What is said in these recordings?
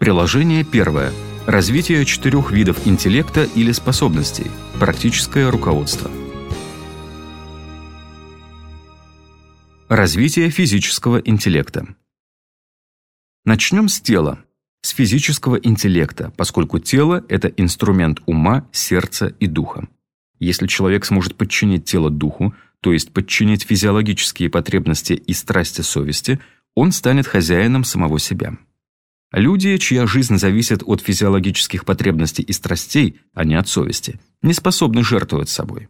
Приложение первое. Развитие четырех видов интеллекта или способностей. Практическое руководство. Развитие физического интеллекта. Начнем с тела, с физического интеллекта, поскольку тело – это инструмент ума, сердца и духа. Если человек сможет подчинить тело духу, то есть подчинить физиологические потребности и страсти совести, он станет хозяином самого себя. Люди, чья жизнь зависит от физиологических потребностей и страстей, а не от совести, не способны жертвовать собой.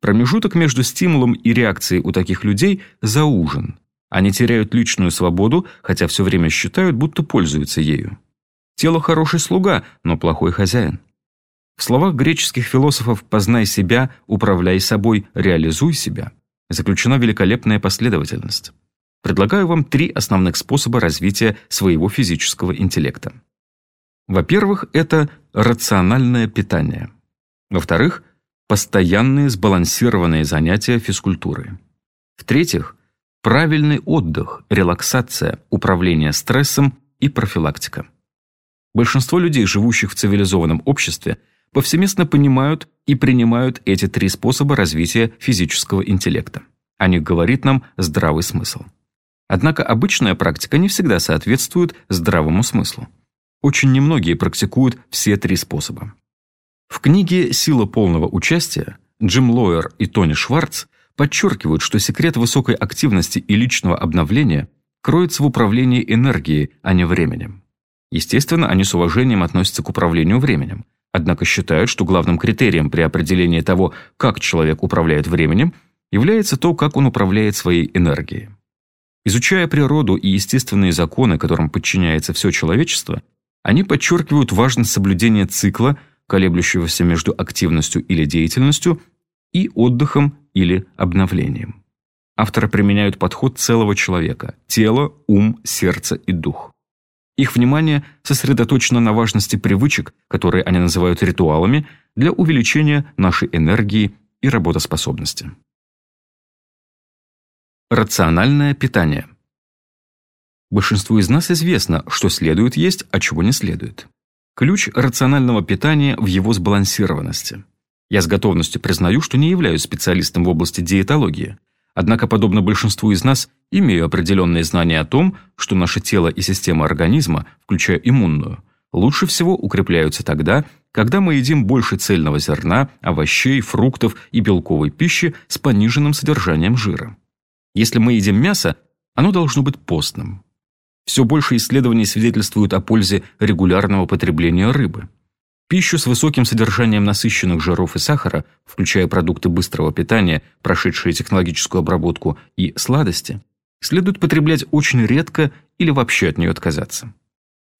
Промежуток между стимулом и реакцией у таких людей заужен. Они теряют личную свободу, хотя все время считают, будто пользуются ею. Тело хороший слуга, но плохой хозяин. В словах греческих философов «познай себя», «управляй собой», «реализуй себя» заключена великолепная последовательность. Предлагаю вам три основных способа развития своего физического интеллекта. Во-первых, это рациональное питание. Во-вторых, постоянные сбалансированные занятия физкультурой. В-третьих, правильный отдых, релаксация, управление стрессом и профилактика. Большинство людей, живущих в цивилизованном обществе, повсеместно понимают и принимают эти три способа развития физического интеллекта. О них говорит нам здравый смысл. Однако обычная практика не всегда соответствует здравому смыслу. Очень немногие практикуют все три способа. В книге «Сила полного участия» Джим Лоер и Тони Шварц подчеркивают, что секрет высокой активности и личного обновления кроется в управлении энергией, а не временем. Естественно, они с уважением относятся к управлению временем, однако считают, что главным критерием при определении того, как человек управляет временем, является то, как он управляет своей энергией. Изучая природу и естественные законы, которым подчиняется все человечество, они подчеркивают важность соблюдения цикла – колеблющегося между активностью или деятельностью и отдыхом или обновлением. Авторы применяют подход целого человека – тело, ум, сердце и дух. Их внимание сосредоточено на важности привычек, которые они называют ритуалами, для увеличения нашей энергии и работоспособности. Рациональное питание. Большинству из нас известно, что следует есть, а чего не следует. Ключ рационального питания в его сбалансированности. Я с готовностью признаю, что не являюсь специалистом в области диетологии. Однако, подобно большинству из нас, имею определенные знания о том, что наше тело и система организма, включая иммунную, лучше всего укрепляются тогда, когда мы едим больше цельного зерна, овощей, фруктов и белковой пищи с пониженным содержанием жира. Если мы едим мясо, оно должно быть постным. Все больше исследований свидетельствуют о пользе регулярного потребления рыбы. Пищу с высоким содержанием насыщенных жиров и сахара, включая продукты быстрого питания, прошедшие технологическую обработку, и сладости, следует потреблять очень редко или вообще от нее отказаться.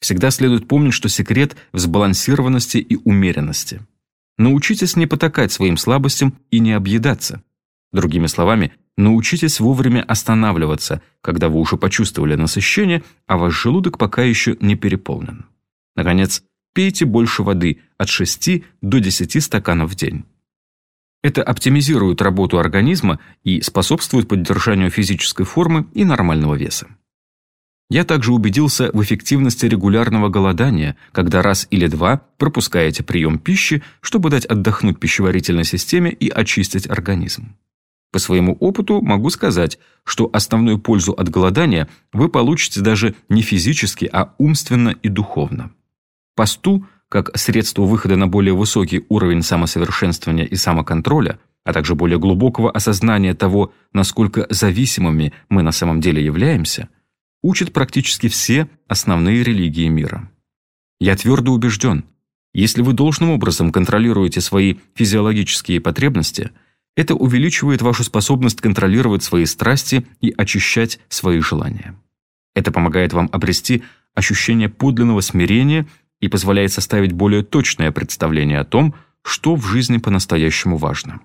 Всегда следует помнить, что секрет в сбалансированности и умеренности. Научитесь не потакать своим слабостям и не объедаться. Другими словами, Научитесь вовремя останавливаться, когда вы уже почувствовали насыщение, а ваш желудок пока еще не переполнен. Наконец, пейте больше воды от 6 до 10 стаканов в день. Это оптимизирует работу организма и способствует поддержанию физической формы и нормального веса. Я также убедился в эффективности регулярного голодания, когда раз или два пропускаете прием пищи, чтобы дать отдохнуть пищеварительной системе и очистить организм. По своему опыту могу сказать, что основную пользу от голодания вы получите даже не физически, а умственно и духовно. Посту, как средство выхода на более высокий уровень самосовершенствования и самоконтроля, а также более глубокого осознания того, насколько зависимыми мы на самом деле являемся, учат практически все основные религии мира. Я твердо убежден, если вы должным образом контролируете свои физиологические потребности – это увеличивает вашу способность контролировать свои страсти и очищать свои желания. Это помогает вам обрести ощущение подлинного смирения и позволяет составить более точное представление о том, что в жизни по-настоящему важно.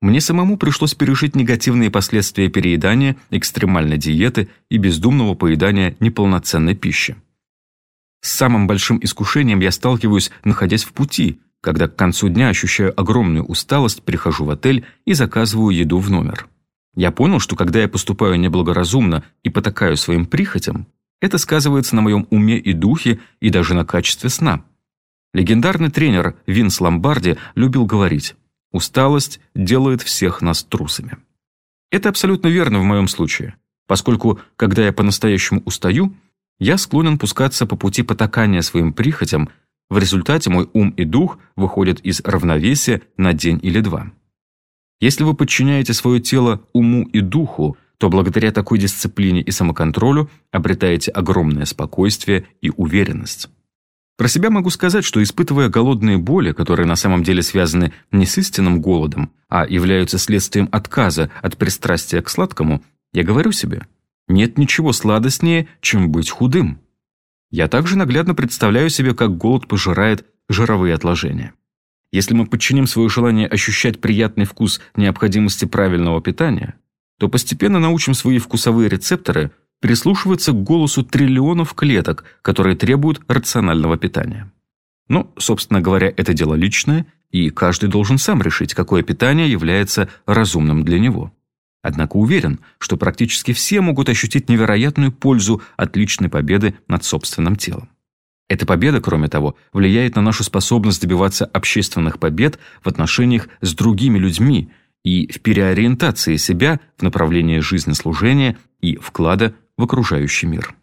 Мне самому пришлось пережить негативные последствия переедания, экстремальной диеты и бездумного поедания неполноценной пищи. С самым большим искушением я сталкиваюсь, находясь в пути, когда к концу дня ощущаю огромную усталость, прихожу в отель и заказываю еду в номер. Я понял, что когда я поступаю неблагоразумно и потакаю своим прихотям, Это сказывается на моем уме и духе, и даже на качестве сна. Легендарный тренер Винс Ломбарди любил говорить «Усталость делает всех нас трусами». Это абсолютно верно в моем случае, поскольку, когда я по-настоящему устаю, я склонен пускаться по пути потакания своим прихотям, в результате мой ум и дух выходят из равновесия на день или два. Если вы подчиняете свое тело уму и духу, то благодаря такой дисциплине и самоконтролю обретаете огромное спокойствие и уверенность. Про себя могу сказать, что испытывая голодные боли, которые на самом деле связаны не с истинным голодом, а являются следствием отказа от пристрастия к сладкому, я говорю себе, нет ничего сладостнее, чем быть худым. Я также наглядно представляю себе, как голод пожирает жировые отложения. Если мы подчиним свое желание ощущать приятный вкус необходимости правильного питания, то постепенно научим свои вкусовые рецепторы прислушиваться к голосу триллионов клеток, которые требуют рационального питания. Но, собственно говоря, это дело личное, и каждый должен сам решить, какое питание является разумным для него. Однако уверен, что практически все могут ощутить невероятную пользу от личной победы над собственным телом. Эта победа, кроме того, влияет на нашу способность добиваться общественных побед в отношениях с другими людьми и в переориентации себя в направлении жизнеслужения и вклада в окружающий мир.